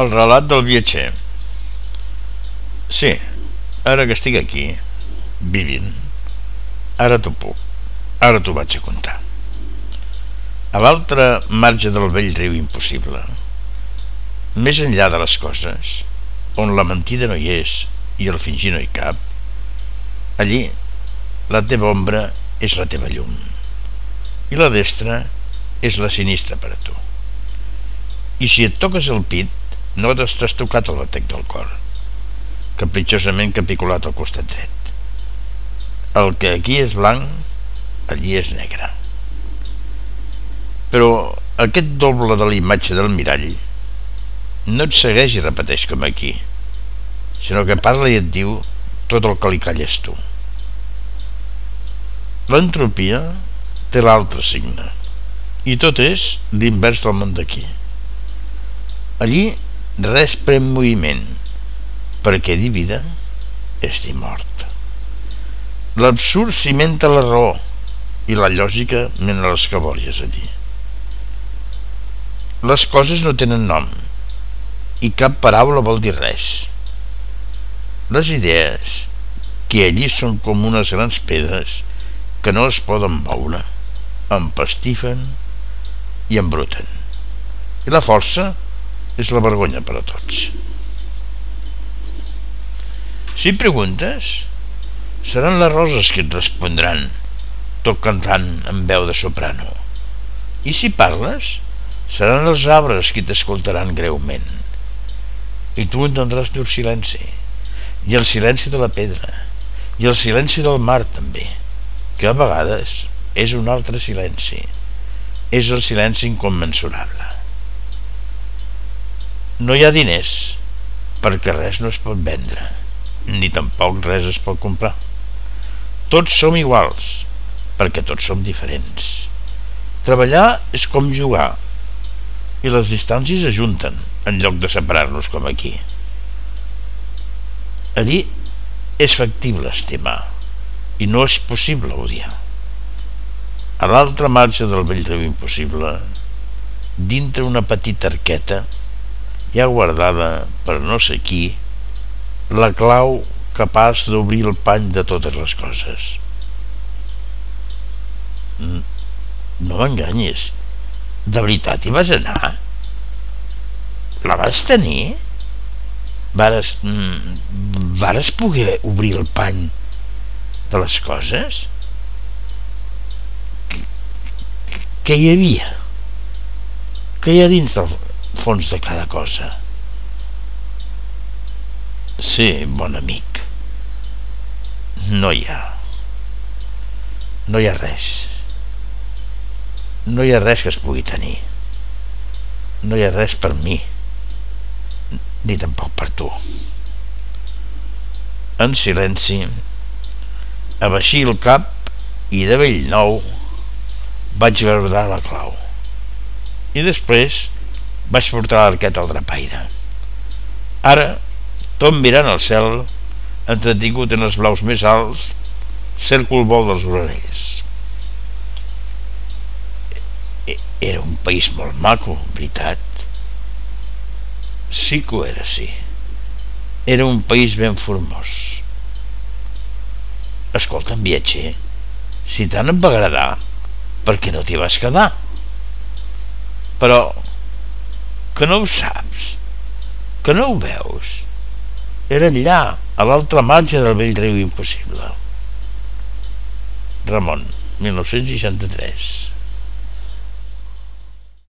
El relat del viatger. Sí, ara que estic aquí, vivint, ara t'ho puc, ara t'ho vaig a contar. A l'altra marge del vell riu impossible, més enllà de les coses, on la mentida no hi és i el fingir no hi cap, allí la teva ombra és la teva llum i la destra és la sinistra per a tu. I si et toques el pit, no t'has tocat el batec del cor, capritxosament capiculat al costat dret. El que aquí és blanc, allí és negre. Però aquest doble de la imatge del mirall no et segueix i repeteix com aquí, sinó que parla i et diu tot el que li calles tu. L'entropia té l'altre signe, i tot és l'invers del món d'aquí. Allí res pren moviment, perquè dir vida és dir mort. L'absurd cimenta la raó i la lògica mena les cabòries allí. Les coses no tenen nom i cap paraula vol dir res. Les idees, que allí són com unes grans pedres que no es poden moure, empastifen i embruten. I la força és la vergonya per a tots. Si preguntes, seran les roses que et respondran, tot cantant amb veu de soprano. I si parles, seran els arbres qui t'escoltaran greument. I tu entendràs dur silenci, i el silenci de la pedra, i el silenci del mar també, que a vegades és un altre silenci, és el silenci incommensurable. No hi ha diners, perquè res no es pot vendre, ni tampoc res es pot comprar. Tots som iguals, perquè tots som diferents. Treballar és com jugar, i les distàncies ajunten, en lloc de separar-nos com aquí. Allí és factible estimar, i no és possible odiar. A l'altra marxa del vell riu impossible, dintre una petita arqueta, hi ha guardada per no sé qui la clau capaç d'obrir el pany de totes les coses. No m'enganyis. De veritat hi vas anar? La vas tenir? Vares, mm, vares poder obrir el pany de les coses? Què hi havia? Què hi ha dins del, fons de cada cosa. Sí, bon amic. No hi ha. No hi ha res. No hi ha res que es pugui tenir. No hi ha res per mi, ni tampoc per tu. En silenci, abaixí el cap i de vell nou vaig guardar la clau. I després vaig portar l'arqueta al drapaire. Ara, tot mirant al cel, entretingut en els blaus més alts, cerco el vol dels orells. E, era un país molt maco, veritat. Sí que ho era, sí. Era un país ben formós. Escolta'm, viatger, si tant em va agradar, per què no t'hi vas quedar? Però que no ho saps, que no ho veus. Era allà, a l'altra marge del vell riu impossible. Ramon, 1963